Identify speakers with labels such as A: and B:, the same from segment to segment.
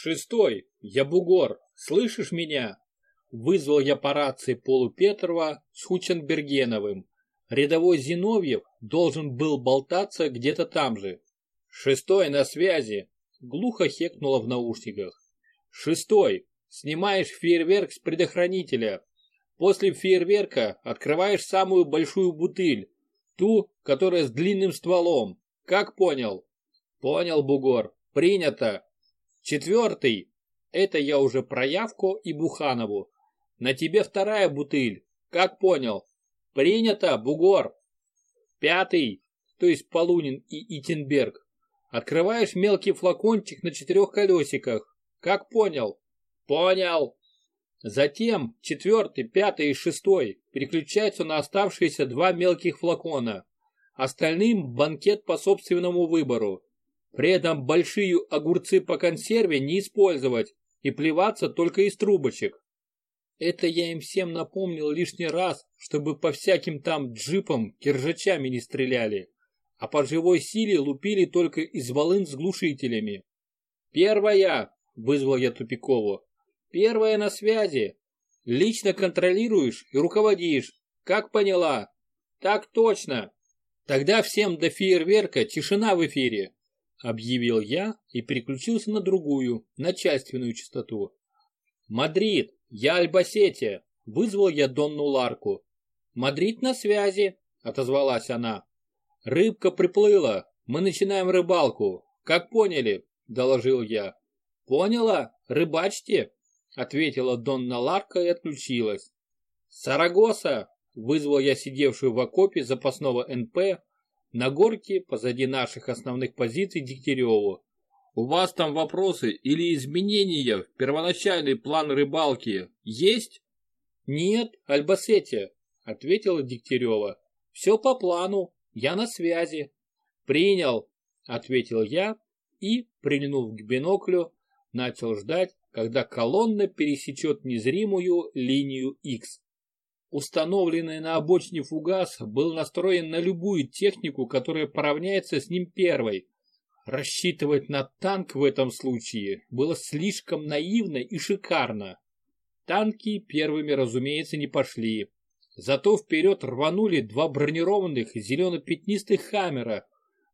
A: «Шестой, я бугор, слышишь меня?» Вызвал я по рации Полу Петрова с Хученбергеновым. Рядовой Зиновьев должен был болтаться где-то там же. «Шестой на связи!» Глухо хекнуло в наушниках. «Шестой, снимаешь фейерверк с предохранителя. После фейерверка открываешь самую большую бутыль, ту, которая с длинным стволом. Как понял?» «Понял, бугор. Принято. Четвертый. Это я уже про Явку и Буханову. На тебе вторая бутыль. Как понял? Принято, бугор. Пятый, то есть Полунин и Итенберг. Открываешь мелкий флакончик на четырех колесиках. Как понял? Понял. Затем четвертый, пятый и шестой переключаются на оставшиеся два мелких флакона. Остальным банкет по собственному выбору. При этом большие огурцы по консерве не использовать и плеваться только из трубочек. Это я им всем напомнил лишний раз, чтобы по всяким там джипам киржачами не стреляли, а по живой силе лупили только из волын с глушителями. «Первая!» — вызвал я Тупикову. «Первая на связи. Лично контролируешь и руководишь. Как поняла?» «Так точно. Тогда всем до фейерверка тишина в эфире объявил я и переключился на другую, начальственную частоту. «Мадрид, я Альбасетия!» – вызвал я Донну Ларку. «Мадрид на связи!» – отозвалась она. «Рыбка приплыла, мы начинаем рыбалку. Как поняли?» – доложил я. «Поняла? Рыбачьте!» – ответила Донна Ларка и отключилась. «Сарагоса!» – вызвал я сидевшую в окопе запасного НП на горке позади наших основных позиций Дегтяреву. У вас там вопросы или изменения в первоначальный план рыбалки есть? Нет, Альбасетия, ответила Дегтярева. Все по плану, я на связи. Принял, ответил я и, прильнув к биноклю, начал ждать, когда колонна пересечет незримую линию X. Установленный на обочине фугас был настроен на любую технику, которая поравняется с ним первой. Рассчитывать на танк в этом случае было слишком наивно и шикарно. Танки первыми, разумеется, не пошли. Зато вперед рванули два бронированных зелено-пятнистых «Хаммера».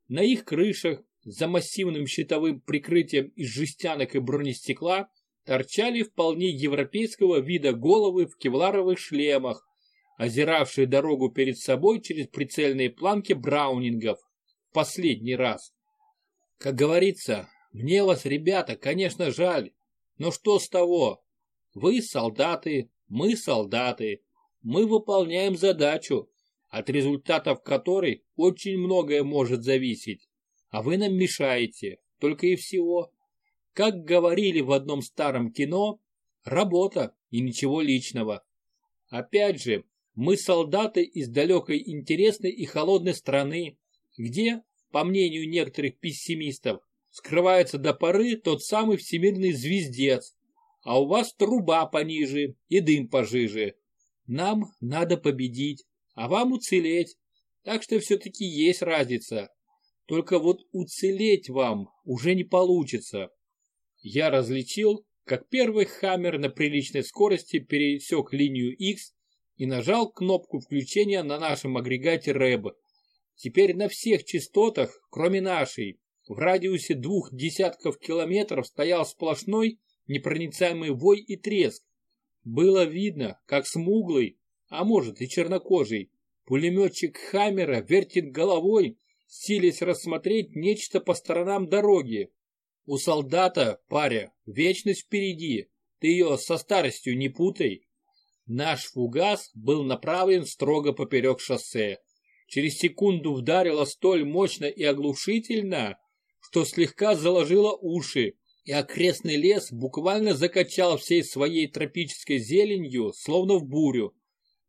A: На их крышах, за массивным щитовым прикрытием из жестянок и бронестекла, торчали вполне европейского вида головы в кевларовых шлемах, озиравшие дорогу перед собой через прицельные планки браунингов. Последний раз. Как говорится, мне вас, ребята, конечно, жаль, но что с того? Вы солдаты, мы солдаты, мы выполняем задачу, от результатов которой очень многое может зависеть, а вы нам мешаете, только и всего. Как говорили в одном старом кино, работа и ничего личного. Опять же, мы солдаты из далекой интересной и холодной страны, где, по мнению некоторых пессимистов, скрывается до поры тот самый всемирный звездец, а у вас труба пониже и дым пожиже. Нам надо победить, а вам уцелеть, так что все-таки есть разница. Только вот уцелеть вам уже не получится. Я различил, как первый хаммер на приличной скорости пересек линию X и нажал кнопку включения на нашем агрегате РЭБ. Теперь на всех частотах, кроме нашей, в радиусе двух десятков километров стоял сплошной непроницаемый вой и треск. Было видно, как смуглый, а может и чернокожий, пулеметчик Хаммера вертит головой, силясь рассмотреть нечто по сторонам дороги. У солдата, паря, вечность впереди, ты ее со старостью не путай. Наш фугас был направлен строго поперек шоссе. Через секунду вдарило столь мощно и оглушительно, что слегка заложило уши, и окрестный лес буквально закачал всей своей тропической зеленью, словно в бурю.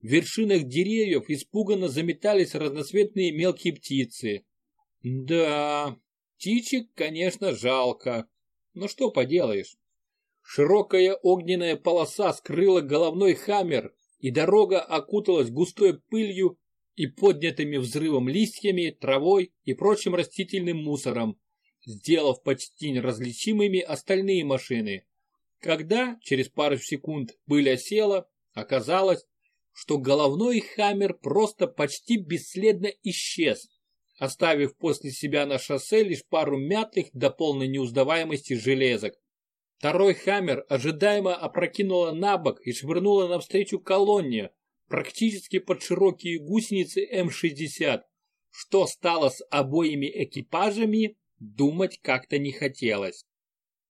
A: В вершинах деревьев испуганно заметались разноцветные мелкие птицы. Да, Птичек, конечно, жалко. Но что поделаешь. Широкая огненная полоса скрыла головной хаммер, и дорога окуталась густой пылью и поднятыми взрывом листьями, травой и прочим растительным мусором. сделав почти неразличимыми остальные машины. Когда через пару секунд пыль осела, оказалось, что головной хаммер просто почти бесследно исчез, оставив после себя на шоссе лишь пару мятых до полной неузнаваемости железок. Второй хаммер ожидаемо опрокинула на бок и швырнула навстречу колонне, практически под широкие гусеницы М-60. Что стало с обоими экипажами, думать как-то не хотелось.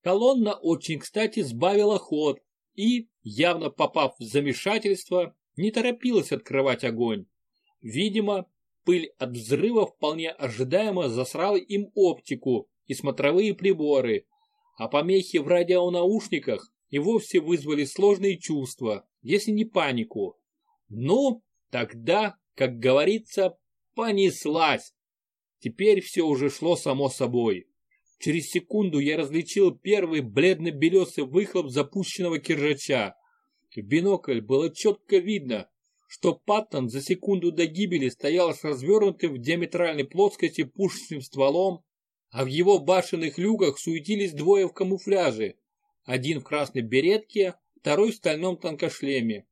A: Колонна очень кстати сбавила ход и, явно попав в замешательство, не торопилась открывать огонь. Видимо, пыль от взрыва вполне ожидаемо засрала им оптику и смотровые приборы, а помехи в радионаушниках и вовсе вызвали сложные чувства, если не панику. Ну, тогда, как говорится, понеслась. Теперь все уже шло само собой. Через секунду я различил первый бледно-белесый выхлоп запущенного киржача. В бинокль было четко видно, что Паттон за секунду до гибели стоял с развернутым в диаметральной плоскости пушечным стволом, а в его башенных люках суетились двое в камуфляже, один в красной беретке, второй в стальном танкошлеме.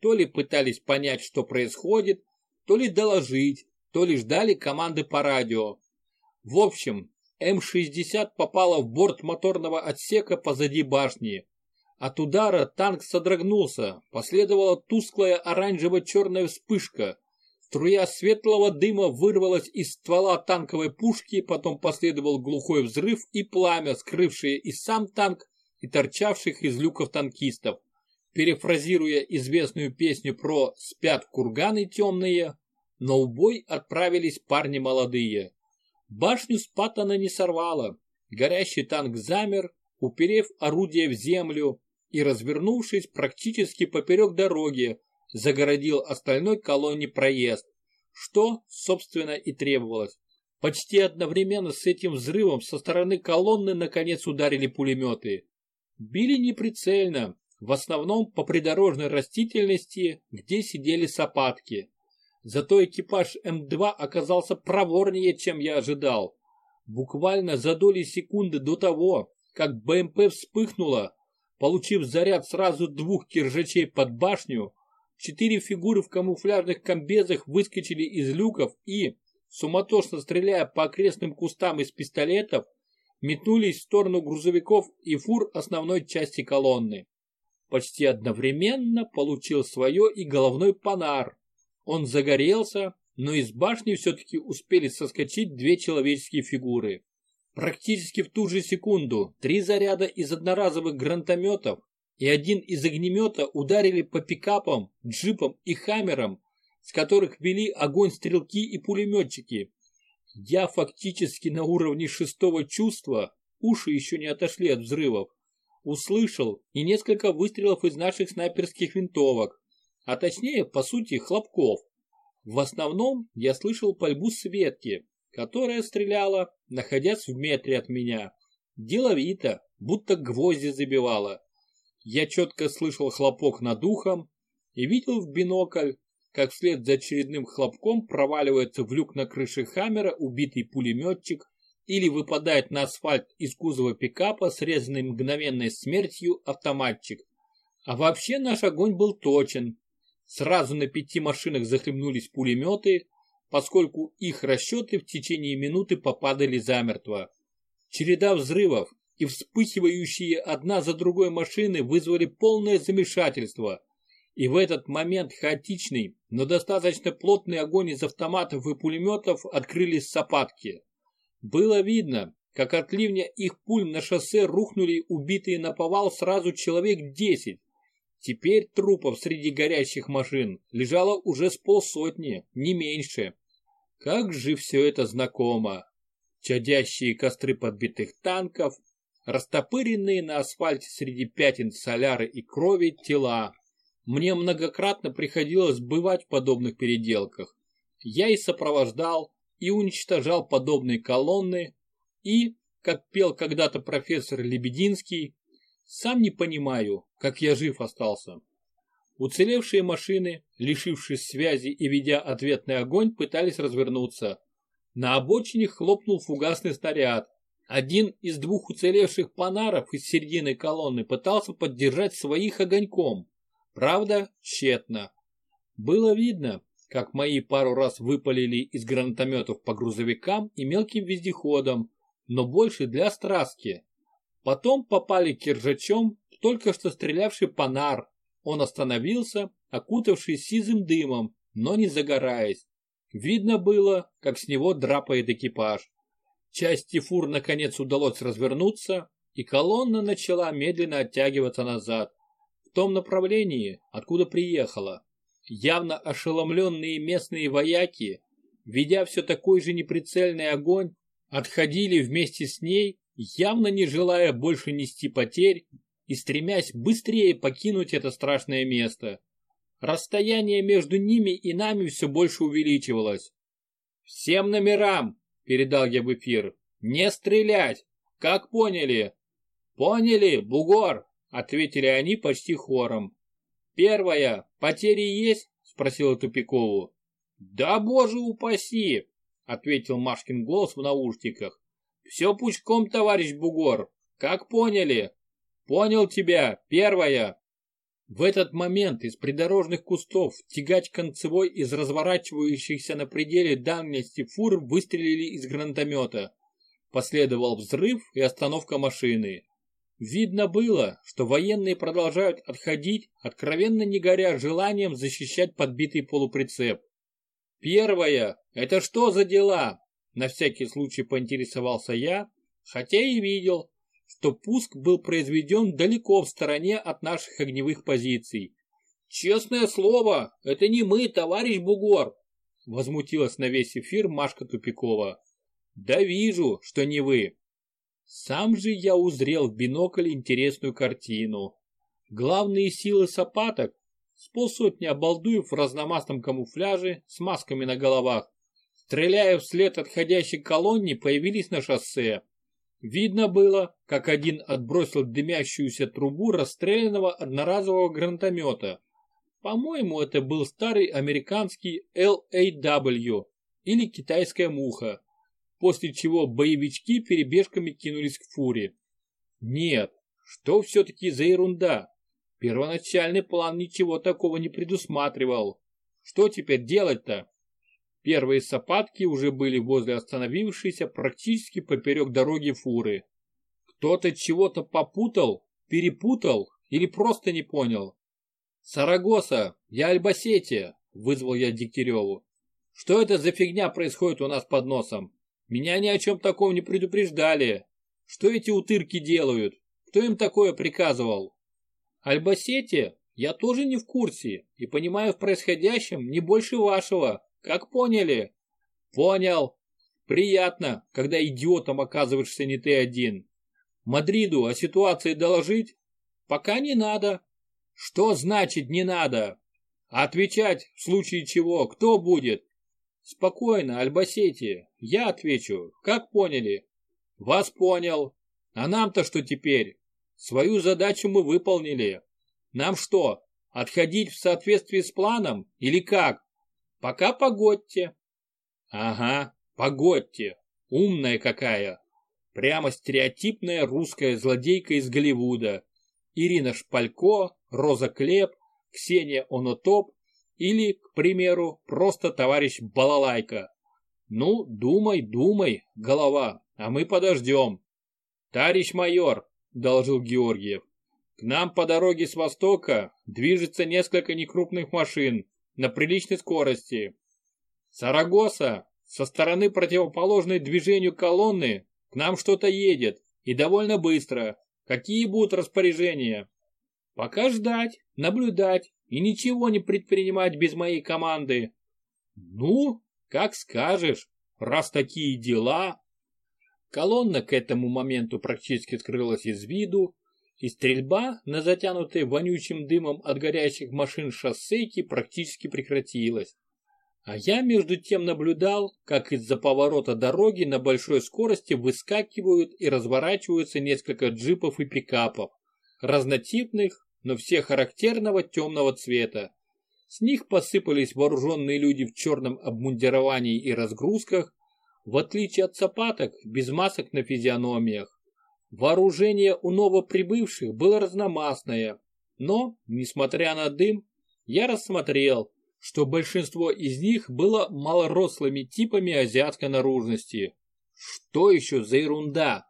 A: То ли пытались понять, что происходит, то ли доложить, то ли ждали команды по радио. В общем, М-60 попала в борт моторного отсека позади башни. От удара танк содрогнулся, последовала тусклая оранжево-черная вспышка. Струя светлого дыма вырвалась из ствола танковой пушки, потом последовал глухой взрыв и пламя, скрывшее и сам танк, и торчавших из люков танкистов. Перефразируя известную песню про «спят курганы темные», на убой отправились парни молодые. Башню Спаттона не сорвало. Горящий танк замер, уперев орудие в землю и, развернувшись практически поперек дороги, загородил остальной колонне проезд, что, собственно, и требовалось. Почти одновременно с этим взрывом со стороны колонны наконец ударили пулеметы. Били неприцельно, в основном по придорожной растительности, где сидели сапатки. Зато экипаж М2 оказался проворнее, чем я ожидал. Буквально за доли секунды до того, как БМП вспыхнула, получив заряд сразу двух киржачей под башню, четыре фигуры в камуфляжных комбезах выскочили из люков и, суматошно стреляя по окрестным кустам из пистолетов, метнулись в сторону грузовиков и фур основной части колонны. Почти одновременно получил свое и головной панар, он загорелся, но из башни все-таки успели соскочить две человеческие фигуры. Практически в ту же секунду три заряда из одноразовых гранатометов и один из огнемета ударили по пикапам, джипам и хаммерам, с которых вели огонь стрелки и пулеметчики. Я фактически на уровне шестого чувства, уши еще не отошли от взрывов, услышал и несколько выстрелов из наших снайперских винтовок, а точнее, по сути, хлопков. В основном я слышал пальбу Светки, которая стреляла, находясь в метре от меня. Деловито, будто гвозди забивала. Я четко слышал хлопок над ухом и видел в бинокль, как вслед за очередным хлопком проваливается в люк на крыше Хаммера убитый пулеметчик или выпадает на асфальт из кузова пикапа, срезанный мгновенной смертью автоматчик. А вообще наш огонь был точен, Сразу на пяти машинах захлебнулись пулеметы, поскольку их расчеты в течение минуты попадали замертво. Череда взрывов и вспыхивающие одна за другой машины вызвали полное замешательство. И в этот момент хаотичный, но достаточно плотный огонь из автоматов и пулеметов открылись сапатки. Было видно, как от ливня их пуль на шоссе рухнули убитые на повал сразу человек десять, Теперь трупов среди горящих машин лежало уже с полсотни, не меньше. Как же все это знакомо. Чадящие костры подбитых танков, растопыренные на асфальте среди пятен соляры и крови тела. Мне многократно приходилось бывать в подобных переделках. Я и сопровождал, и уничтожал подобные колонны, и, как пел когда-то профессор Лебединский, сам не понимаю, как я жив остался. Уцелевшие машины, лишившись связи и ведя ответный огонь, пытались развернуться. На обочине хлопнул фугасный снаряд, Один из двух уцелевших панаров из середины колонны пытался поддержать своих огоньком. Правда, тщетно. Было видно, как мои пару раз выпалили из гранатометов по грузовикам и мелким вездеходам, но больше для страстки. Потом попали киржачом только что стрелявший панар. Он остановился, окутавшись сизым дымом, но не загораясь. Видно было, как с него драпает экипаж. Части фур наконец удалось развернуться, и колонна начала медленно оттягиваться назад, в том направлении, откуда приехала. Явно ошеломленные местные вояки, ведя все такой же неприцельный огонь, отходили вместе с ней, явно не желая больше нести потерь и стремясь быстрее покинуть это страшное место. Расстояние между ними и нами все больше увеличивалось. «Всем номерам!» – передал я в эфир. «Не стрелять! Как поняли?» «Поняли, бугор!» – ответили они почти хором. «Первое. Потери есть?» – спросила Тупикову. «Да боже упаси!» – ответил Машкин голос в наушниках. «Все пучком, товарищ бугор. Как поняли?» «Понял тебя. Первое. В этот момент из придорожных кустов тягач концевой из разворачивающихся на пределе дальности фур выстрелили из гранатомета. Последовал взрыв и остановка машины. Видно было, что военные продолжают отходить, откровенно не горя желанием защищать подбитый полуприцеп. Первое, это что за дела? На всякий случай поинтересовался я, хотя и видел, что пуск был произведен далеко в стороне от наших огневых позиций. «Честное слово, это не мы, товарищ Бугор!» Возмутилась на весь эфир Машка Тупикова. «Да вижу, что не вы!» Сам же я узрел в бинокль интересную картину. Главные силы сапаток, с полсотни обалдуев в разномастном камуфляже с масками на головах, стреляя вслед отходящей колонне, появились на шоссе. Видно было, как один отбросил дымящуюся трубу расстрелянного одноразового гранатомета. По-моему, это был старый американский LAW или китайская муха, после чего боевички перебежками кинулись к фуре. Нет, что все-таки за ерунда? Первоначальный план ничего такого не предусматривал. Что теперь делать-то? Первые сапатки уже были возле остановившейся практически поперек дороги фуры. Кто-то чего-то попутал, перепутал или просто не понял. «Сарагоса, я Альбасетия», — вызвал я Дегтяреву. «Что это за фигня происходит у нас под носом? Меня ни о чем таком не предупреждали. Что эти утырки делают? Кто им такое приказывал?» «Альбасетия, я тоже не в курсе и понимаю в происходящем не больше вашего», как поняли? Понял. Приятно, когда идиотом оказываешься не ты один. Мадриду о ситуации доложить? Пока не надо. Что значит не надо? Отвечать в случае чего кто будет? Спокойно, Альбасети. Я отвечу. Как поняли? Вас понял. А нам-то что теперь? Свою задачу мы выполнили. Нам что, отходить в соответствии с планом или как? Пока погодьте. Ага, погодьте. Умная какая. Прямо стереотипная русская злодейка из Голливуда. Ирина Шпалько, Роза Клеп, Ксения Онотоп или, к примеру, просто товарищ Балалайка. Ну, думай, думай, голова, а мы подождем. Товарищ майор, доложил Георгиев, к нам по дороге с востока движется несколько некрупных машин на приличной скорости. Сарагоса, со стороны противоположной движению колонны, к нам что-то едет, и довольно быстро. Какие будут распоряжения? Пока ждать, наблюдать и ничего не предпринимать без моей команды. Ну, как скажешь, раз такие дела. Колонна к этому моменту практически скрылась из виду, и стрельба на затянутой вонючим дымом от горящих машин шоссейки практически прекратилась. А я между тем наблюдал, как из-за поворота дороги на большой скорости выскакивают и разворачиваются несколько джипов и пикапов, разнотипных, но все характерного темного цвета. С них посыпались вооруженные люди в черном обмундировании и разгрузках, в отличие от сапаток, без масок на физиономиях. Вооружение у новоприбывших было разномастное, но, несмотря на дым, я рассмотрел, что большинство из них было малорослыми типами азиатской наружности. Что еще за ерунда?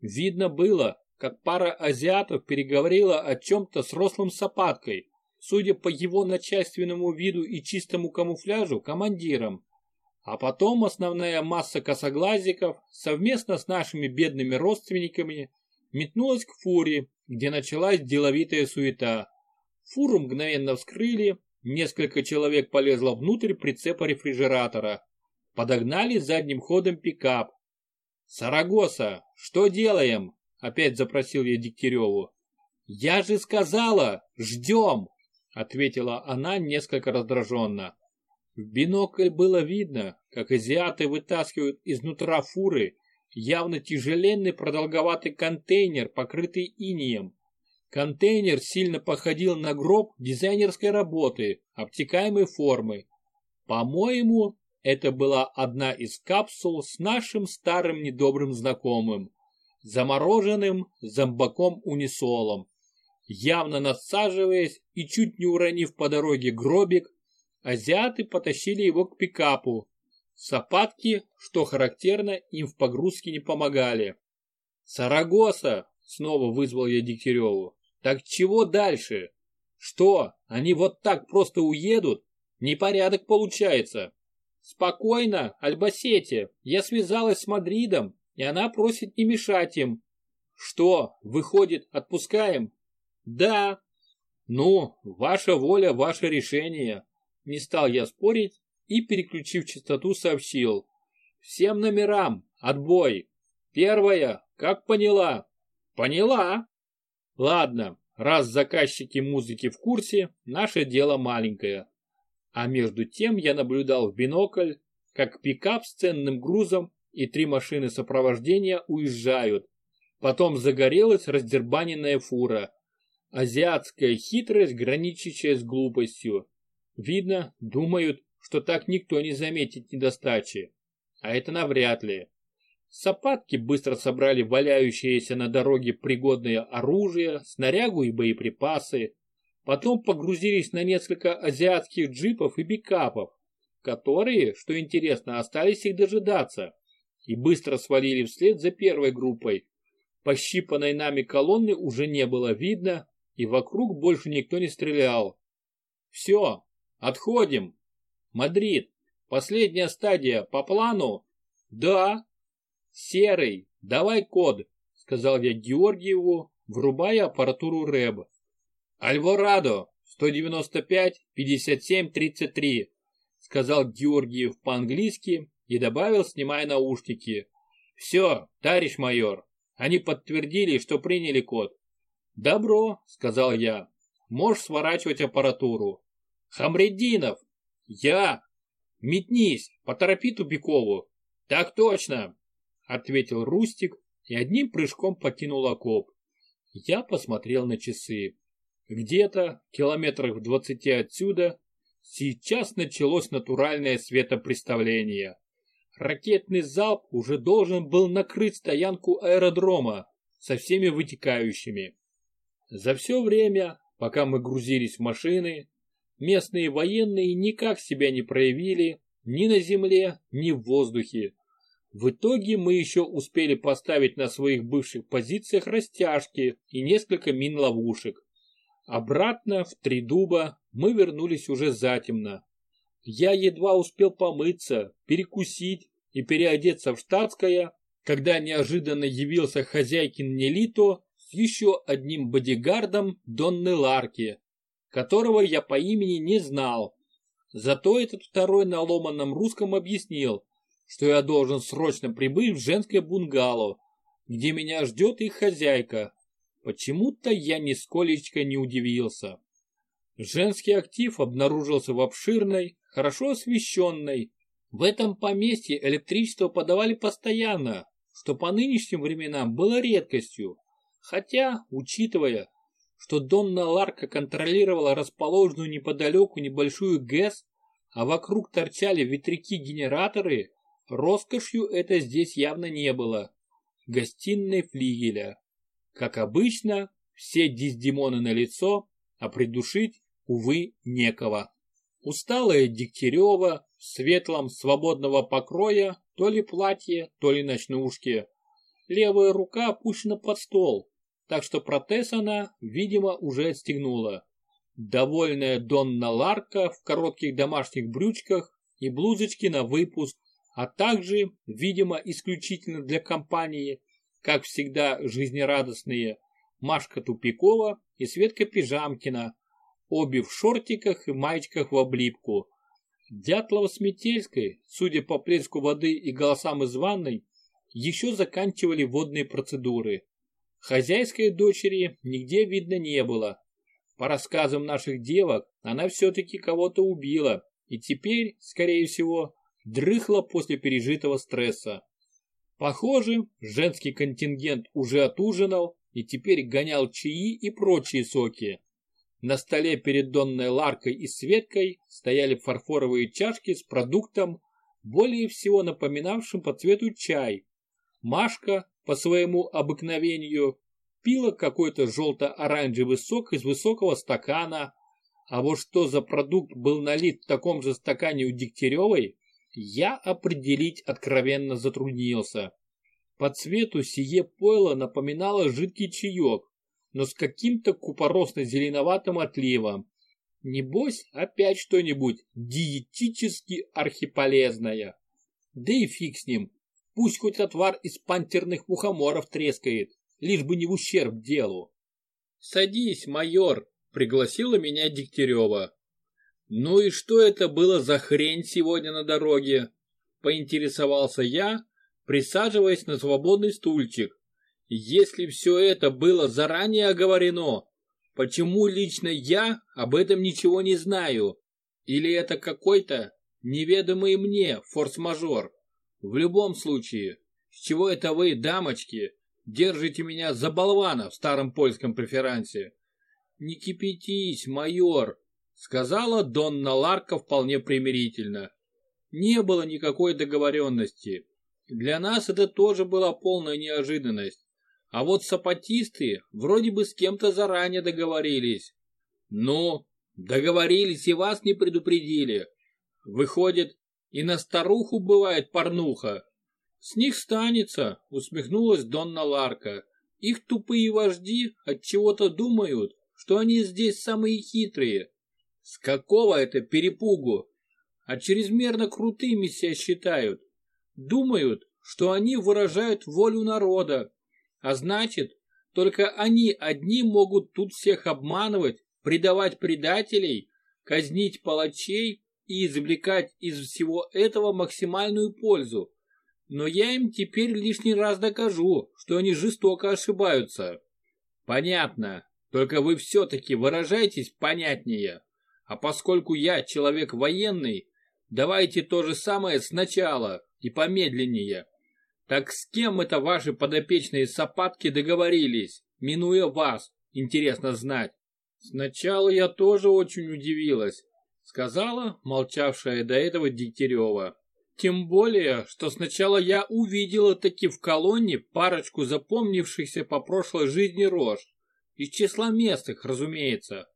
A: Видно было, как пара азиатов переговорила о чем-то с рослым сапаткой, судя по его начальственному виду и чистому камуфляжу, командиром. А потом основная масса косоглазиков совместно с нашими бедными родственниками метнулась к фуре, где началась деловитая суета. Фуру мгновенно вскрыли, несколько человек полезло внутрь прицепа рефрижератора. Подогнали задним ходом пикап. «Сарагоса, что делаем?» – опять запросил я Дегтяреву. «Я же сказала, ждем!» – ответила она несколько раздраженно. В бинокль было видно, как азиаты вытаскивают изнутра фуры явно тяжеленный продолговатый контейнер, покрытый инием. Контейнер сильно походил на гроб дизайнерской работы, обтекаемой формы. По-моему, это была одна из капсул с нашим старым недобрым знакомым, замороженным зомбаком-унисолом. Явно надсаживаясь и чуть не уронив по дороге гробик, азиаты потащили его к пикапу. Сапатки, что характерно, им в погрузке не помогали. «Сарагоса!» — снова вызвал я Дегтяреву. «Так чего дальше? Что, они вот так просто уедут? Непорядок получается!» «Спокойно, Альбасете, я связалась с Мадридом, и она просит не мешать им». «Что, выходит, отпускаем?» «Да». «Ну, ваша воля, ваше решение». Не стал я спорить и, переключив частоту, сообщил. «Всем номерам, отбой. Первая, как поняла?» «Поняла». «Ладно, раз заказчики музыки в курсе, наше дело маленькое. А между тем я наблюдал в бинокль, как пикап с ценным грузом и три машины сопровождения уезжают. Потом загорелась раздербаненная фура. Азиатская хитрость, граничащая с глупостью. Видно, думают, что так никто не заметит недостачи. А это навряд ли. Сапатки быстро собрали валяющееся на дороге пригодное оружие, снарягу и боеприпасы, Потом погрузились на несколько азиатских джипов и пикапов, которые, что интересно, остались их дожидаться, и быстро свалили вслед за первой группой. Пощипанной нами колонны уже не было видно, и вокруг больше никто не стрелял. Все, отходим. Мадрид, последняя стадия, по плану? Да. Серый, давай код, сказал я Георгиеву, врубая аппаратуру РЭБ. «Альворадо, 195-57-33», сказал Георгиев по-английски и добавил, снимая наушники. «Все, товарищ майор, они подтвердили, что приняли код». «Добро», сказал я, можешь сворачивать аппаратуру. «Хамреддинов!» «Я!» «Метнись, поторопи Тупикову!» «Так точно!» ответил Рустик и одним прыжком покинул окоп. Я посмотрел на часы. Где-то, километрах в двадцати отсюда, сейчас началось натуральное светопреставление. Ракетный залп уже должен был накрыть стоянку аэродрома со всеми вытекающими. За все время, пока мы грузились в машины, местные военные никак себя не проявили ни на земле, ни в воздухе. В итоге мы еще успели поставить на своих бывших позициях растяжки и несколько мин-ловушек. Обратно в Три Дуба мы вернулись уже затемно. Я едва успел помыться, перекусить и переодеться в штатское, когда неожиданно явился хозяйкин Нелито с еще одним бодигардом Донны Ларки, которого я по имени не знал. Зато этот второй на ломаном русском объяснил, что я должен срочно прибыть в женское бунгало, где меня ждет их хозяйка, Почему-то я нисколечко не удивился. Женский актив обнаружился в обширной, хорошо освещенной. В этом поместье электричество подавали постоянно, что по нынешним временам было редкостью. Хотя, учитывая, что Донна Ларка контролировала расположенную неподалеку небольшую ГЭС, а вокруг торчали ветряки-генераторы, Роскошью это здесь явно не было. Гостиной флигеля. Как обычно, все диздемоны на лицо, а придушить, увы, некого. Усталая Дегтярева в светлом свободного покроя, то ли платье, то ли ночнушки. Левая рука опущена под стол, так что протез она, видимо, уже отстегнула. Довольная Донна Ларка в коротких домашних брючках и блузочке на выпуск, а также, видимо, исключительно для компании, как всегда жизнерадостные, Машка Тупикова и Светка Пижамкина, обе в шортиках и маечках в облипку. Дятлова с Метельской, судя по плеску воды и голосам из ванной, еще заканчивали водные процедуры. Хозяйской дочери нигде видно не было. По рассказам наших девок, она все-таки кого-то убила и теперь, скорее всего, дрыхла после пережитого стресса. Похоже, женский контингент уже отужинал и теперь гонял чаи и прочие соки. На столе перед Донной Ларкой и Светкой стояли фарфоровые чашки с продуктом, более всего напоминавшим по цвету чай. Машка, по своему обыкновению, пила какой-то желто-оранжевый сок из высокого стакана, а вот что за продукт был налит в таком же стакане у Дегтяревой, я определить откровенно затруднился. По цвету сие пойло напоминало жидкий чаек, но с каким-то купоросно-зеленоватым отливом. Небось, опять что-нибудь диетически архиполезное. Да и фиг с ним, пусть хоть отвар из пантерных мухоморов трескает, лишь бы не в ущерб делу. «Садись, майор», — пригласила меня Дегтярева. «Ну и что это было за хрень сегодня на дороге?» — поинтересовался я, присаживаясь на свободный стульчик. Если все это было заранее оговорено, почему лично я об этом ничего не знаю? Или это какой-то неведомый мне форс-мажор? В любом случае, с чего это вы, дамочки, держите меня за болвана в старом польском преферансе? Не кипятись, майор, сказала Донна Ларка вполне примирительно. Не было никакой договоренности. Для нас это тоже была полная неожиданность. А вот сапатисты вроде бы с кем-то заранее договорились. Ну, договорились и вас не предупредили. Выходит, и на старуху бывает порнуха. С них станется, усмехнулась Донна Ларка. Их тупые вожди от чего-то думают, что они здесь самые хитрые. С какого это перепугу? А чрезмерно крутыми себя считают. Думают, что они выражают волю народа, а значит, только они одни могут тут всех обманывать, предавать предателей, казнить палачей и извлекать из всего этого максимальную пользу. Но я им теперь лишний раз докажу, что они жестоко ошибаются. Понятно, только вы все-таки выражаетесь понятнее. А поскольку я человек военный, давайте то же самое сначала и помедленнее. Так с кем это ваши подопечные сапатки договорились, минуя вас, интересно знать? Сначала я тоже очень удивилась, сказала молчавшая до этого Дегтярева. Тем более, что сначала я увидела таки в колонне парочку запомнившихся по прошлой жизни рож, из числа местных, разумеется.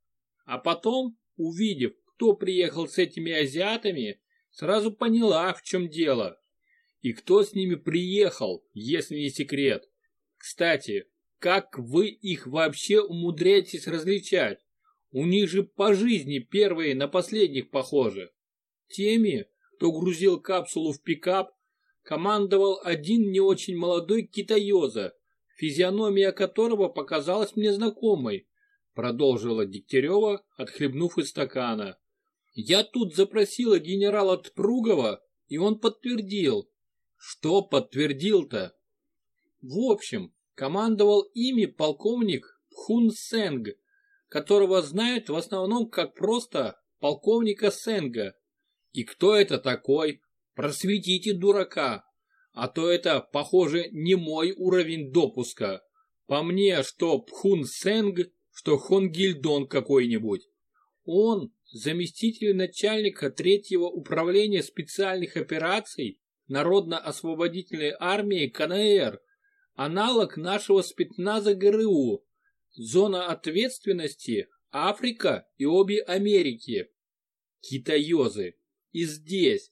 A: А потом, увидев, кто приехал с этими азиатами, сразу поняла, в чем дело. И кто с ними приехал, если не секрет? Кстати, как вы их вообще умудряетесь различать? У них же по жизни первые на последних похожи. Теми, кто грузил капсулу в пикап, командовал один не очень молодой китаёза, физиономия которого показалась мне знакомой, продолжила Дегтярева, отхлебнув из стакана. Я тут запросила генерала Тпругова, и он подтвердил, что подтвердил-то? В общем, командовал ими полковник Хун Сенг, которого знают в основном как просто полковника Сенга. И кто это такой? Просветите дурака. А то это, похоже, не мой уровень допуска. По мне, что Пхун Сенг, что Хонгильдон какой-нибудь. Он заместитель начальника третьего управления специальных операций Народно-освободительной армии КНР, аналог нашего спецназа ГРУ, зона ответственности Африка и обе Америки. Китаёзы. И здесь.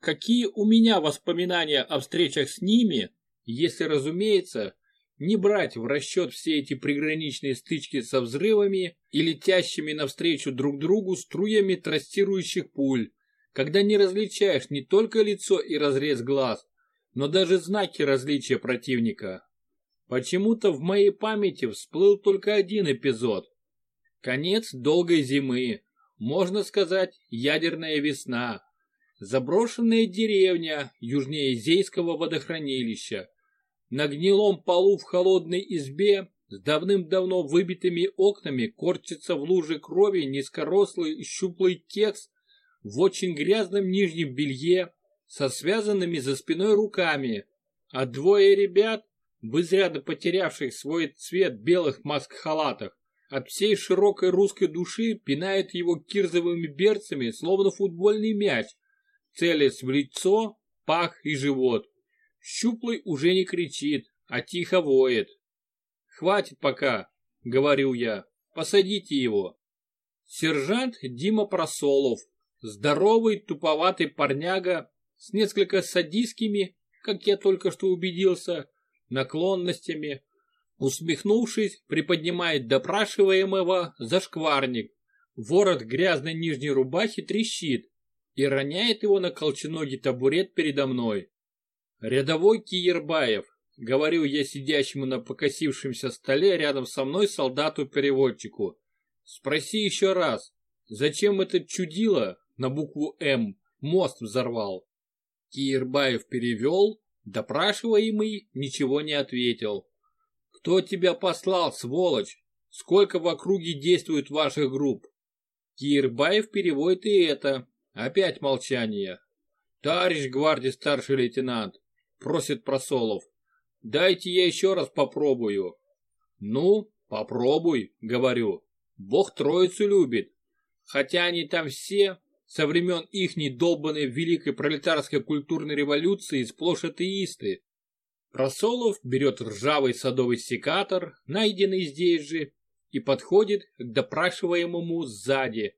A: Какие у меня воспоминания о встречах с ними, если, разумеется, не брать в расчет все эти приграничные стычки со взрывами и летящими навстречу друг другу струями трассирующих пуль, когда не различаешь не только лицо и разрез глаз, но даже знаки различия противника. Почему-то в моей памяти всплыл только один эпизод. Конец долгой зимы, можно сказать, ядерная весна. Заброшенная деревня южнее Зейского водохранилища, на гнилом полу в холодной избе с давным-давно выбитыми окнами корчится в луже крови низкорослый щуплый кекс в очень грязном нижнем белье со связанными за спиной руками, а двое ребят, в изрядно потерявших свой цвет белых маск-халатах, от всей широкой русской души пинают его кирзовыми берцами, словно футбольный мяч, целясь в лицо, пах и живот. Щуплый уже не кричит, а тихо воет. «Хватит пока», — говорю я, — «посадите его». Сержант Дима Просолов, здоровый туповатый парняга с несколько садистскими, как я только что убедился, наклонностями, усмехнувшись, приподнимает допрашиваемого за шкварник. Ворот грязной нижней рубахи трещит и роняет его на колченогий табурет передо мной. «Рядовой Киербаев», — говорю я сидящему на покосившемся столе рядом со мной солдату-переводчику. «Спроси еще раз, зачем этот чудило на букву «М» мост взорвал?» Киербаев перевел, допрашиваемый ничего не ответил. «Кто тебя послал, сволочь? Сколько в округе действует ваших групп?» Киербаев переводит и это. Опять молчание. «Товарищ гвардии старший лейтенант, просит Просолов. Дайте я еще раз попробую. Ну, попробуй, говорю. Бог троицу любит. Хотя они там все, со времен ихней долбанной великой пролетарской культурной революции, сплошь атеисты. Просолов берет ржавый садовый секатор, найденный здесь же, и подходит к допрашиваемому сзади.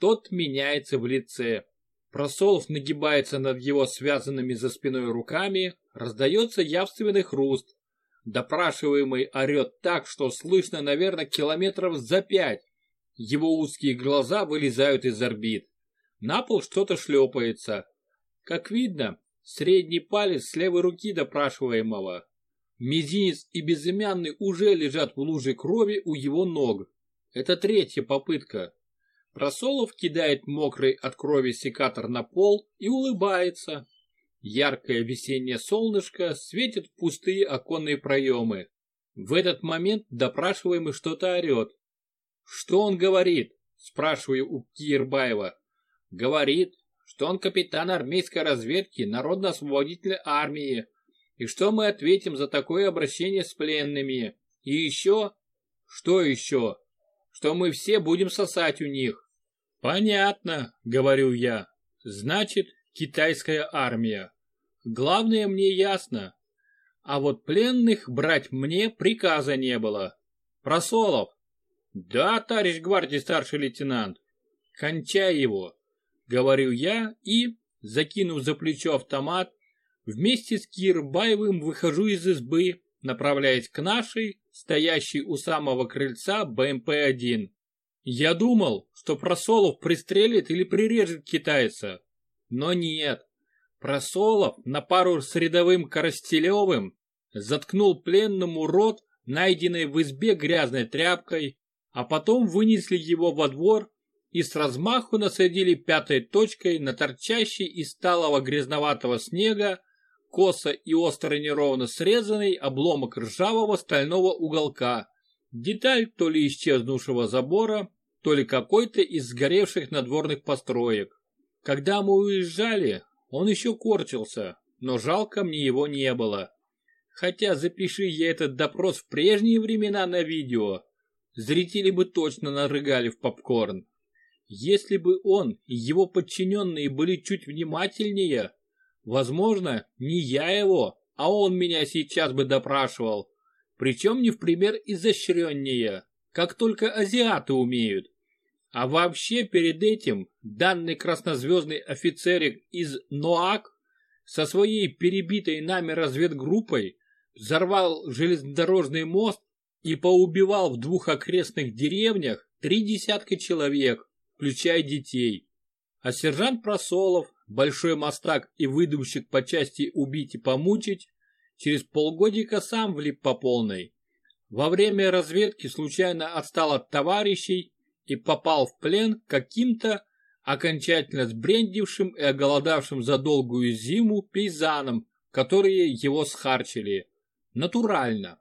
A: Тот меняется в лице. Просолов нагибается над его связанными за спиной руками, Раздается явственный хруст. Допрашиваемый орет так, что слышно, наверное, километров за пять. Его узкие глаза вылезают из орбит. На пол что-то шлепается. Как видно, средний палец с левой руки допрашиваемого. Мизинец и безымянный уже лежат в луже крови у его ног. Это третья попытка. Просолов кидает мокрый от крови секатор на пол и улыбается. Яркое весеннее солнышко светит в пустые оконные проемы. В этот момент допрашиваемый что-то орет. «Что он говорит?» – спрашиваю у Кирбаева. «Говорит, что он капитан армейской разведки Народно-освободительной армии, и что мы ответим за такое обращение с пленными. И еще...» «Что еще?» «Что мы все будем сосать у них». «Понятно», — говорю я. «Значит, китайская армия». Главное мне ясно. А вот пленных брать мне приказа не было. Просолов. Да, товарищ гвардии старший лейтенант. Кончай его. Говорю я и, закинув за плечо автомат, вместе с Кирбаевым выхожу из избы, направляясь к нашей, стоящей у самого крыльца БМП-1. Я думал, что Просолов пристрелит или прирежет китайца. Но нет. Просолов на пару с рядовым Коростелевым заткнул пленному рот, найденной в избе грязной тряпкой, а потом вынесли его во двор и с размаху насадили пятой точкой на торчащий из сталого грязноватого снега косо и остро неровно срезанный обломок ржавого стального уголка, деталь то ли исчезнувшего забора, то ли какой-то из сгоревших надворных построек. Когда мы уезжали, он еще корчился, но жалко мне его не было. Хотя запиши я этот допрос в прежние времена на видео, зрители бы точно нарыгали в попкорн. Если бы он и его подчиненные были чуть внимательнее, Возможно, не я его, а он меня сейчас бы допрашивал. Причем не в пример изощреннее, как только азиаты умеют. А вообще перед этим данный краснозвездный офицерик из НОАК со своей перебитой нами разведгруппой взорвал железнодорожный мост и поубивал в двух окрестных деревнях три десятка человек, включая детей. А сержант Просолов, большой мастак и выдумщик по части убить и помучить, через полгодика сам влип по полной. Во время разведки случайно отстал от товарищей и попал в плен каким-то окончательно сбрендившим и оголодавшим за долгую зиму пейзанам, которые его схарчили. Натурально.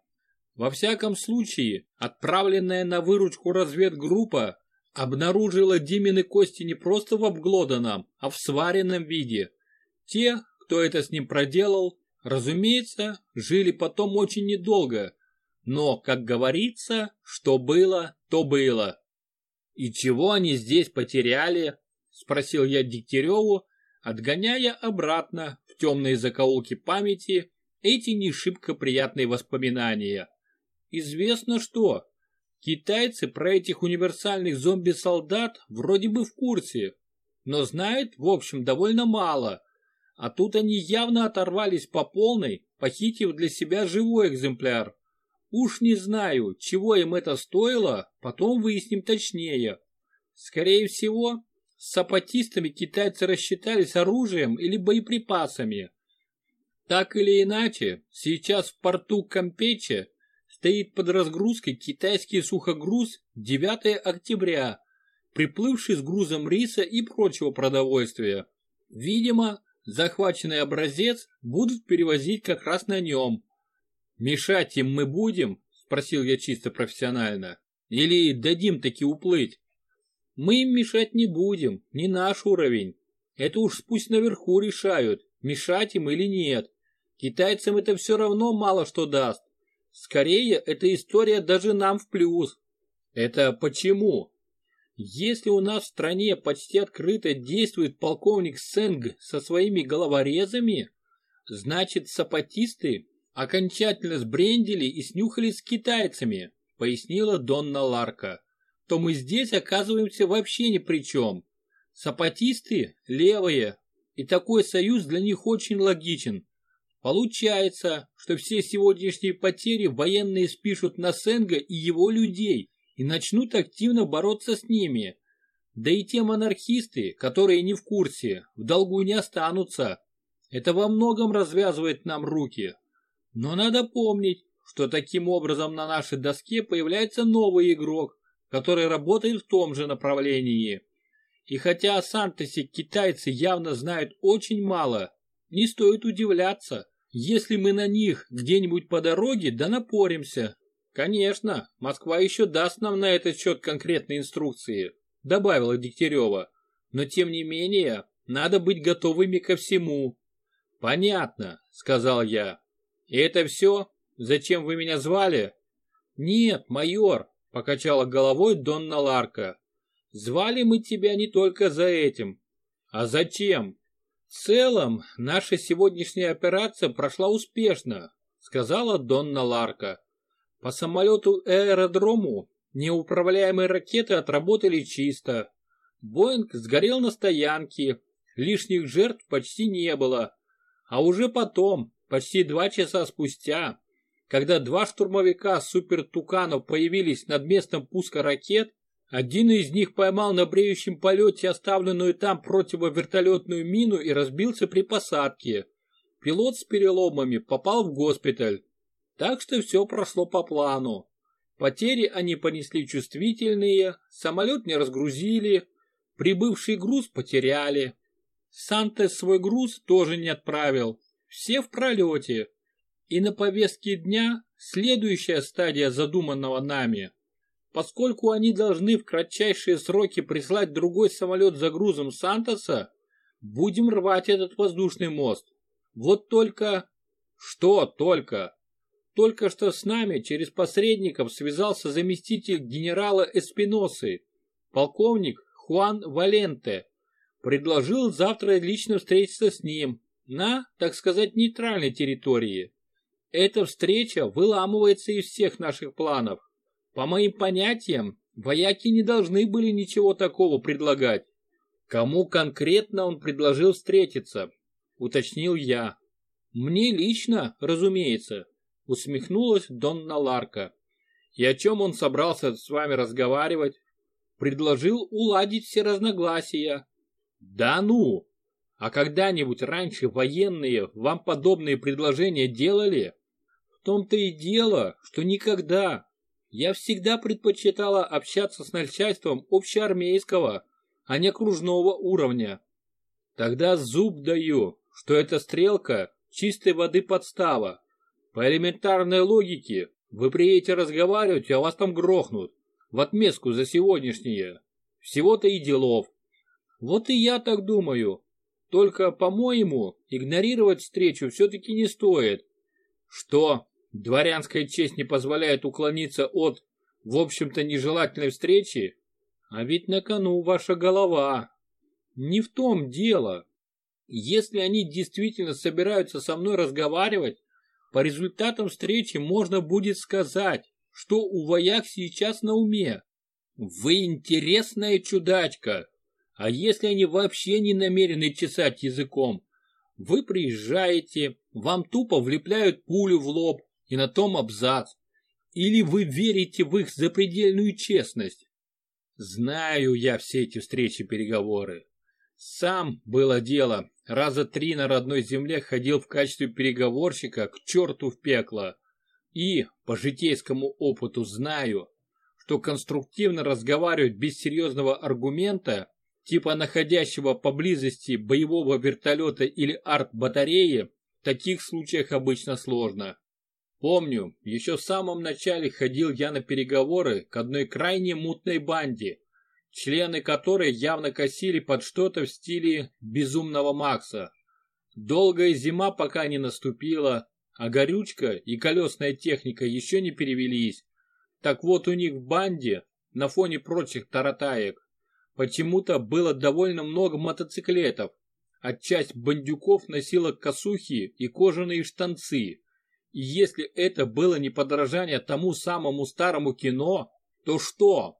A: Во всяком случае, отправленная на выручку разведгруппа обнаружила Димины кости не просто в обглоданном, а в сваренном виде. Те, кто это с ним проделал, разумеется, жили потом очень недолго, но, как говорится, что было, то было. «И чего они здесь потеряли?» – спросил я Дегтяреву, отгоняя обратно в темные закоулки памяти эти не шибко приятные воспоминания. Известно что. Китайцы про этих универсальных зомби-солдат вроде бы в курсе, но знают, в общем, довольно мало. А тут они явно оторвались по полной, похитив для себя живой экземпляр. Уж не знаю, чего им это стоило, потом выясним точнее. Скорее всего, с сапатистами китайцы рассчитались оружием или боеприпасами. Так или иначе, сейчас в порту Кампече стоит под разгрузкой китайский сухогруз 9 октября, приплывший с грузом риса и прочего продовольствия. Видимо, захваченный образец будут перевозить как раз на нем. «Мешать им мы будем?» – спросил я чисто профессионально. «Или дадим таки уплыть?» «Мы им мешать не будем, не наш уровень. Это уж пусть наверху решают, мешать им или нет. Китайцам это все равно мало что даст. Скорее, эта история даже нам в плюс. Это почему? Если у нас в стране почти открыто действует полковник Сенг со своими головорезами, значит сапатисты окончательно сбрендили и снюхались с китайцами, пояснила Донна Ларка, то мы здесь оказываемся вообще ни при чем. Сапатисты левые, и такой союз для них очень логичен. Получается, что все сегодняшние потери военные спишут на Сенга и его людей и начнут активно бороться с ними. Да и те монархисты, которые не в курсе, в долгу не останутся. Это во многом развязывает нам руки. Но надо помнить, что таким образом на нашей доске появляется новый игрок, который работает в том же направлении. И хотя о Сантосе китайцы явно знают очень мало, не стоит удивляться, если мы на них где-нибудь по дороге да напоримся. Конечно, Москва еще даст нам на этот счет конкретные инструкции, добавила Дегтярева. Но тем не менее, надо быть готовыми ко всему. Понятно, сказал я. И это все? Зачем вы меня звали? Нет, майор, покачала головой Донна Ларка. Звали мы тебя не только за этим. А зачем? Целом, наша сегодняшняя операция прошла успешно, сказала Донна Ларка. По самолету аэродрому неуправляемые ракеты отработали чисто. Боинг сгорел на стоянке, лишних жертв почти не было. А уже потом, почти два часа спустя, когда два штурмовика супертуканов появились над местом пуска ракет, один из них поймал на бреющем полете оставленную там противовертолетную мину и разбился при посадке. Пилот с переломами попал в госпиталь. Так что все прошло по плану. Потери они понесли чувствительные, самолет не разгрузили, прибывший груз потеряли. Сантес свой груз тоже не отправил, все в пролете. И на повестке дня следующая стадия задуманного нами – Поскольку они должны в кратчайшие сроки прислать другой самолет за грузом Сантоса, будем рвать этот воздушный мост. Вот только... Что только? Только что с нами через посредников связался заместитель генерала Эспиносы, полковник Хуан Валенте. Предложил завтра лично встретиться с ним, на, так сказать, нейтральной территории. Эта встреча выламывается из всех наших планов. По моим понятиям, вояки не должны были ничего такого предлагать. Кому конкретно он предложил встретиться? Уточнил я. Мне лично, разумеется, усмехнулась Донна Ларка. И о чем он собрался с вами разговаривать? Предложил уладить все разногласия. Да ну! А когда-нибудь раньше военные вам подобные предложения делали? В том-то и дело, что никогда. Я всегда предпочитала общаться с начальством общеармейского, а не кружного уровня. Тогда зуб даю, что эта стрелка чистой воды подстава. По элементарной логике, вы приедете разговаривать, а вас там грохнут. В отместку за сегодняшнее. Всего-то и делов. Вот и я так думаю. Только, по-моему, игнорировать встречу все-таки не стоит. Что, дворянская честь не позволяет уклониться от, в общем-то, нежелательной встречи? А ведь на кону ваша голова. Не в том дело. Если они действительно собираются со мной разговаривать, по результатам встречи можно будет сказать, что у вояк сейчас на уме. Вы интересная чудачка. А если они вообще не намерены чесать языком? Вы приезжаете, вам тупо влепляют пулю в лоб и на том абзац. Или вы верите в их запредельную честность? Знаю я все эти встречи-переговоры. Сам было дело, раза три на родной земле ходил в качестве переговорщика к черту в пекло. И, по житейскому опыту, знаю, что конструктивно разговаривать без серьезного аргумента типа находящего поблизости боевого вертолета или арт-батареи, в таких случаях обычно сложно. Помню, еще в самом начале ходил я на переговоры к одной крайне мутной банде, члены которой явно косили под что-то в стиле «Безумного Макса». Долгая зима пока не наступила, а горючка и колесная техника еще не перевелись. Так вот у них в банде, на фоне прочих таратаек, Почему-то было довольно много мотоциклетов, а часть бандюков носила косухи и кожаные штанцы. И если это было не подражание тому самому старому кино, то что?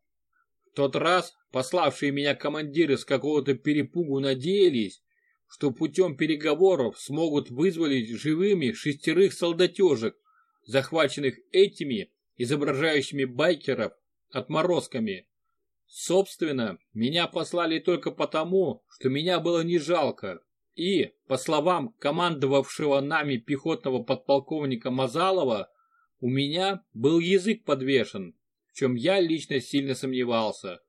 A: В тот раз пославшие меня командиры с какого-то перепугу надеялись, что путем переговоров смогут вызволить живыми шестерых солдатежек, захваченных этими, изображающими байкеров, отморозками. Собственно, меня послали только потому, что меня было не жалко. И, по словам командовавшего нами пехотного подполковника Мазалова, у меня был язык подвешен, в чем я лично сильно сомневался.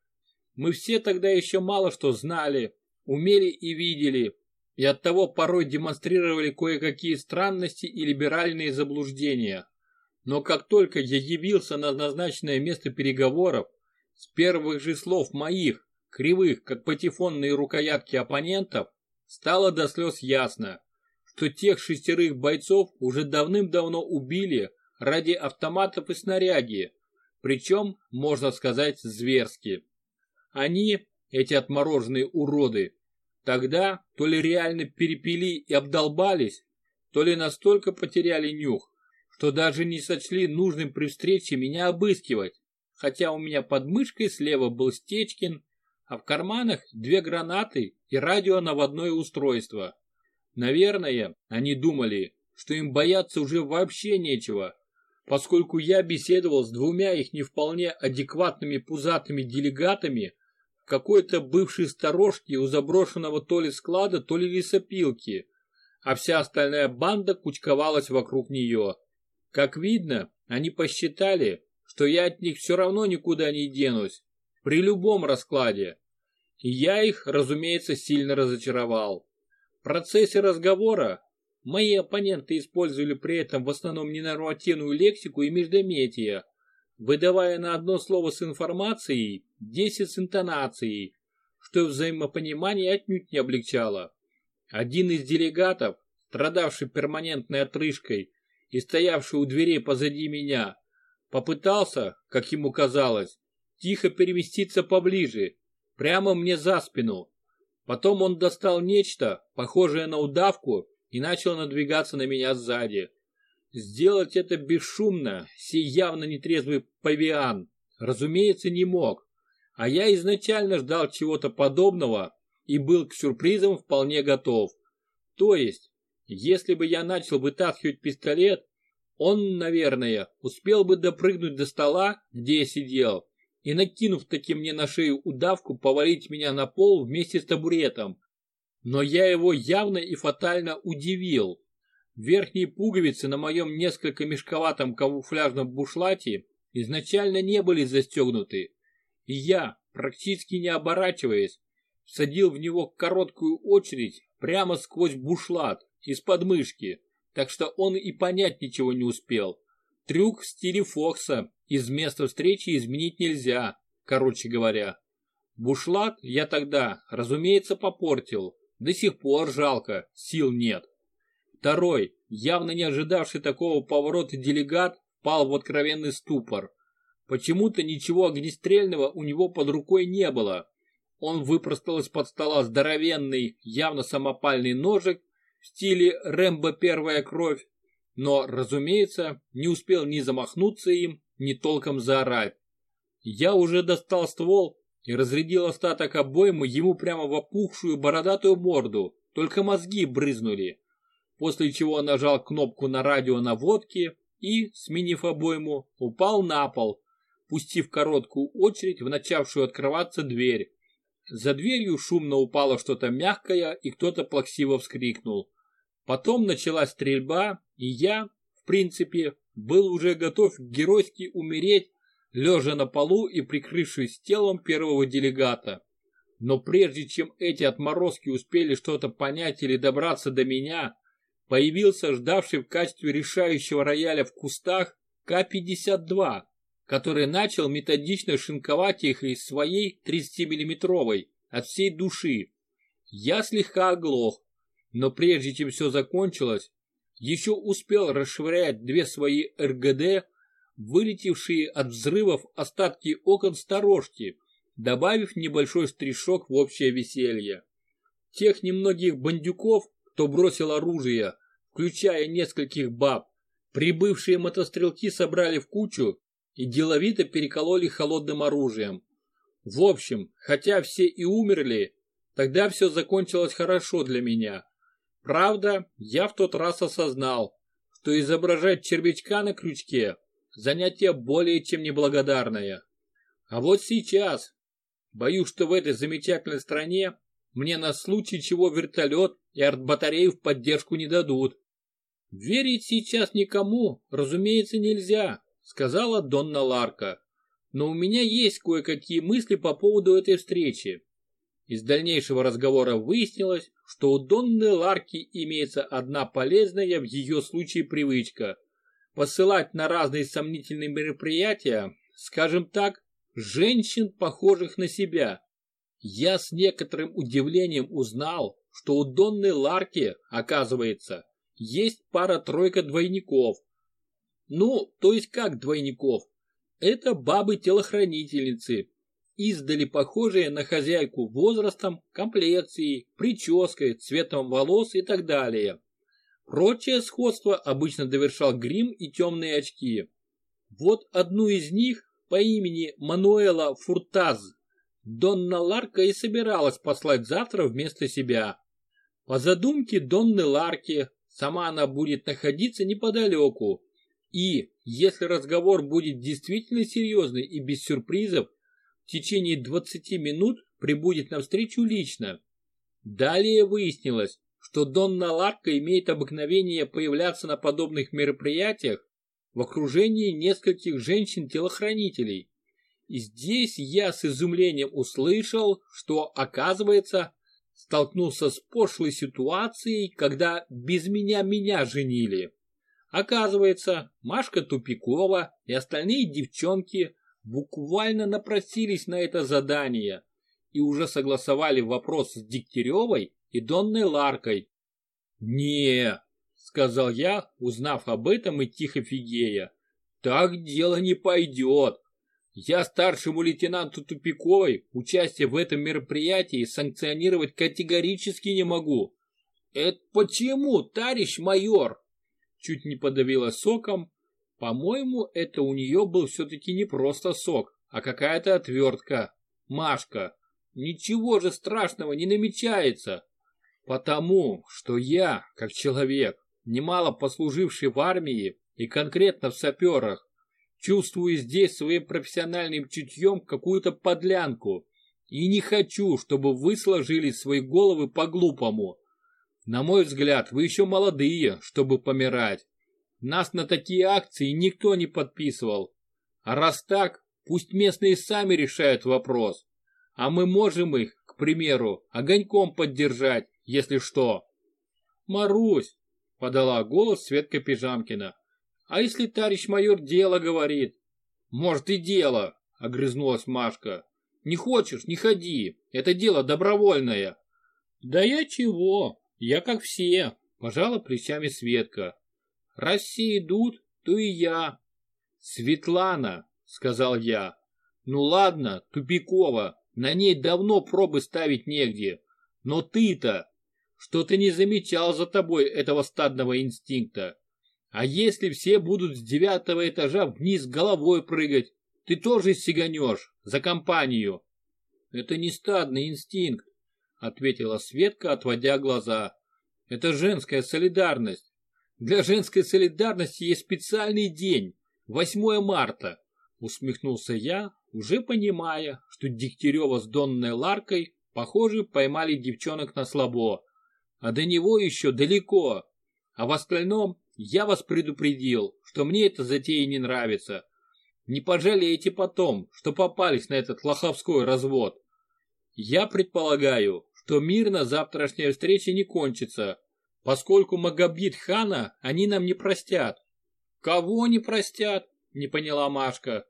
A: Мы все тогда еще мало что знали, умели и видели, и оттого порой демонстрировали кое-какие странности и либеральные заблуждения. Но как только я явился на назначенное место переговоров, с первых же слов моих, кривых, как патефонные рукоятки оппонентов, стало до слез ясно, что тех шестерых бойцов уже давным-давно убили ради автоматов и снаряги, причем, можно сказать, зверски. Они, эти отмороженные уроды, тогда то ли реально перепили и обдолбались, то ли настолько потеряли нюх, что даже не сочли нужным при встрече меня обыскивать хотя у меня под мышкой слева был Стечкин, а в карманах две гранаты и радионаводное устройство. Наверное, они думали, что им бояться уже вообще нечего, поскольку я беседовал с двумя их не вполне адекватными пузатыми делегатами какой-то бывшей сторожке у заброшенного то ли склада, то ли лесопилки, а вся остальная банда кучковалась вокруг нее. Как видно, они посчитали, что я от них все равно никуда не денусь, при любом раскладе. И я их, разумеется, сильно разочаровал. В процессе разговора мои оппоненты использовали при этом в основном ненормативную лексику и междометия, выдавая на одно слово с информацией 10 с интонацией, что взаимопонимание отнюдь не облегчало. Один из делегатов, страдавший перманентной отрыжкой и стоявший у дверей позади меня, Попытался, как ему казалось, тихо переместиться поближе, прямо мне за спину. Потом он достал нечто, похожее на удавку, и начал надвигаться на меня сзади. Сделать это бесшумно, сей явно нетрезвый павиан, разумеется, не мог. А я изначально ждал чего-то подобного и был к сюрпризам вполне готов. То есть, если бы я начал вытаскивать пистолет, он, наверное, успел бы допрыгнуть до стола, где я сидел, и, накинув таки мне на шею удавку, повалить меня на пол вместе с табуретом. Но я его явно и фатально удивил. Верхние пуговицы на моем несколько мешковатом камуфляжном бушлате изначально не были застегнуты, и я, практически не оборачиваясь, садил в него короткую очередь прямо сквозь бушлат, из подмышки, так что он и понять ничего не успел. Трюк в стиле Фокса из места встречи изменить нельзя, короче говоря. Бушлат я тогда, разумеется, попортил. До сих пор жалко, сил нет. Второй, явно не ожидавший такого поворота делегат, впал в откровенный ступор. Почему-то ничего огнестрельного у него под рукой не было. Он выпростал из-под стола здоровенный, явно самопальный ножик в стиле «Рэмбо первая кровь», но, разумеется, не успел ни замахнуться им, ни толком заорать. Я уже достал ствол и разрядил остаток обоймы ему прямо в опухшую бородатую морду, только мозги брызнули. После чего нажал кнопку на радио наводки и, сменив обойму, упал на пол, пустив короткую очередь в начавшую открываться дверь. За дверью шумно упало что-то мягкое, и кто-то плаксиво вскрикнул. Потом началась стрельба, и я, в принципе, был уже готов геройски умереть, лежа на полу и прикрывшись телом первого делегата. Но прежде чем эти отморозки успели что-то понять или добраться до меня, появился ждавший в качестве решающего рояля в кустах К-52 который начал методично шинковать их из своей 30-миллиметровой от всей души. Я слегка оглох, но прежде чем все закончилось, еще успел расшвырять две свои РГД, вылетевшие от взрывов остатки окон сторожки, добавив небольшой стришок в общее веселье. Тех немногих бандюков, кто бросил оружие, включая нескольких баб, прибывшие мотострелки собрали в кучу и деловито перекололи холодным оружием. В общем, хотя все и умерли, тогда все закончилось хорошо для меня. Правда, я в тот раз осознал, что изображать червячка на крючке – занятие более чем неблагодарное. А вот сейчас, боюсь, что в этой замечательной стране мне на случай чего вертолет и артбатарею в поддержку не дадут. Верить сейчас никому, разумеется, нельзя сказала Донна Ларка. Но у меня есть кое-какие мысли по поводу этой встречи. Из дальнейшего разговора выяснилось, что у Донны Ларки имеется одна полезная в ее случае привычка – посылать на разные сомнительные мероприятия, скажем так, женщин, похожих на себя. Я с некоторым удивлением узнал, что у Донны Ларки, оказывается, есть пара-тройка двойников, ну, то есть как двойников? Это бабы-телохранительницы, издали похожие на хозяйку возрастом, комплекцией, прической, цветом волос и так далее. Прочее сходство обычно довершал грим и темные очки. Вот одну из них по имени Мануэла Фуртаз Донна Ларка и собиралась послать завтра вместо себя. По задумке Донны Ларки, сама она будет находиться неподалеку, и, если разговор будет действительно серьезный и без сюрпризов, в течение 20 минут прибудет навстречу лично. Далее выяснилось, что Донна Ларка имеет обыкновение появляться на подобных мероприятиях в окружении нескольких женщин-телохранителей. И здесь я с изумлением услышал, что, оказывается, столкнулся с пошлой ситуацией, когда без меня меня женили. Оказывается, Машка Тупикова и остальные девчонки буквально напросились на это задание и уже согласовали вопрос с Дегтяревой и Донной Ларкой. не сказал я, узнав об этом и тихо фигея. «Так дело не пойдет. Я старшему лейтенанту Тупиковой участие в этом мероприятии санкционировать категорически не могу. Это почему, товарищ майор? Чуть не подавила соком. По-моему, это у нее был все-таки не просто сок, а какая-то отвертка. Машка, ничего же страшного не намечается. Потому, что я, как человек, немало послуживший в армии и конкретно в саперах, чувствую здесь своим профессиональным чутьем какую-то подлянку и не хочу, чтобы вы сложили свои головы по-глупому. На мой взгляд, вы еще молодые, чтобы помирать. Нас на такие акции никто не подписывал. А раз так, пусть местные сами решают вопрос. А мы можем их, к примеру, огоньком поддержать, если что. Марусь, подала голос Светка Пижамкина. А если товарищ майор дело говорит? Может и дело, огрызнулась Машка. Не хочешь, не ходи, это дело добровольное. Да я чего, я как все, пожала плечами Светка. Все идут, то и я. Светлана, сказал я. Ну ладно, тупикова, на ней давно пробы ставить негде. Но ты-то, что-то не замечал за тобой этого стадного инстинкта. А если все будут с девятого этажа вниз головой прыгать, ты тоже сиганешь за компанию. Это не стадный инстинкт, ответила Светка, отводя глаза. Это женская солидарность. Для женской солидарности есть специальный день, 8 марта, усмехнулся я, уже понимая, что Дегтярева с Донной Ларкой, похоже, поймали девчонок на слабо. А до него еще далеко. А в остальном я вас предупредил, что мне эта затея не нравится. Не пожалеете потом, что попались на этот лоховской развод. Я предполагаю, что мирно завтрашняя встреча не кончится, поскольку Магобит хана они нам не простят. Кого не простят? Не поняла Машка.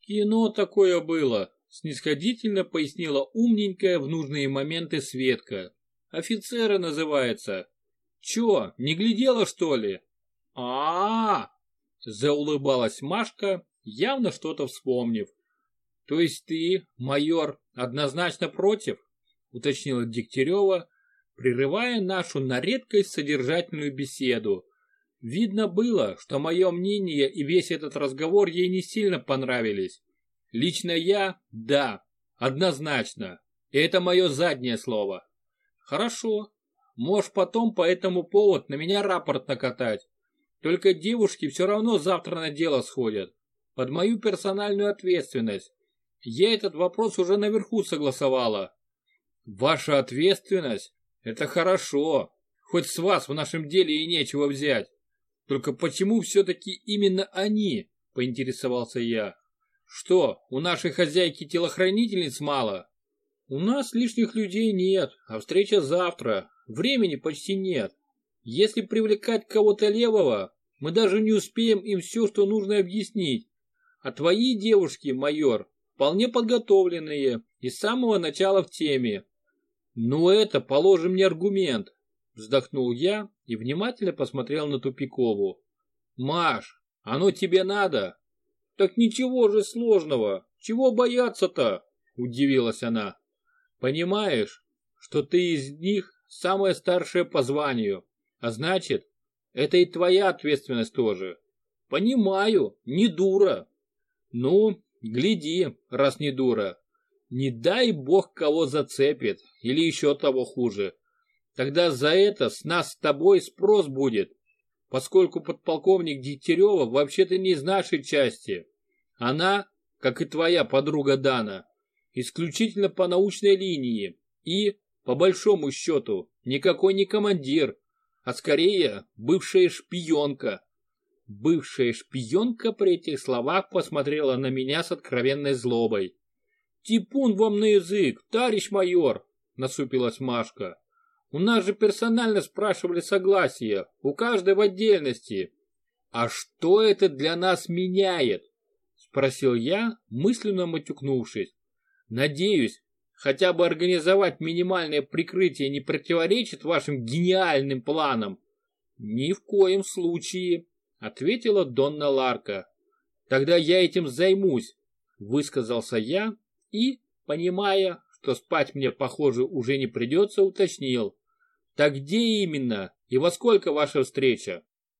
A: Кино такое было, снисходительно пояснила умненькая в нужные моменты Светка. Офицеры называется. Чё, не глядела что ли? а а, -а Заулыбалась Машка, явно что-то вспомнив. То есть ты, майор, однозначно против? Уточнила Дегтярева, прерывая нашу на редкость содержательную беседу. Видно было, что мое мнение и весь этот разговор ей не сильно понравились. Лично я – да, однозначно. И это мое заднее слово. Хорошо. Можешь потом по этому поводу на меня рапорт накатать. Только девушки все равно завтра на дело сходят. Под мою персональную ответственность. Я этот вопрос уже наверху согласовала. Ваша ответственность – это хорошо. Хоть с вас в нашем деле и нечего взять. Только почему все-таки именно они, поинтересовался я. Что, у нашей хозяйки телохранительниц мало? У нас лишних людей нет, а встреча завтра. Времени почти нет. Если привлекать кого-то левого, мы даже не успеем им все, что нужно объяснить. А твои девушки, майор, вполне подготовленные и с самого начала в теме. Ну это, положим, не аргумент, вздохнул я и внимательно посмотрел на Тупикову. Маш, оно тебе надо? Так ничего же сложного, чего бояться-то? Удивилась она. Понимаешь, что ты из них самая старшая по званию, а значит, это и твоя ответственность тоже. Понимаю, не дура. Ну, гляди, раз не дура. Не дай бог кого зацепит, или еще того хуже. Тогда за это с нас с тобой спрос будет, поскольку подполковник Дегтярева вообще-то не из нашей части. Она, как и твоя подруга Дана, исключительно по научной линии и, по большому счету, никакой не командир, а скорее бывшая шпионка. Бывшая шпионка при этих словах посмотрела на меня с откровенной злобой. «Типун вам на язык, товарищ майор!» — насупилась Машка. «У нас же персонально спрашивали согласие, у каждой в отдельности». «А что это для нас меняет?» — спросил я, мысленно матюкнувшись. «Надеюсь, хотя бы организовать минимальное прикрытие не противоречит вашим гениальным планам? Ни в коем случае, ответила Донна Ларка. Тогда я этим займусь, высказался я и, понимая, что спать мне, похоже, уже не придется, уточнил. Так где именно и во сколько ваша встреча?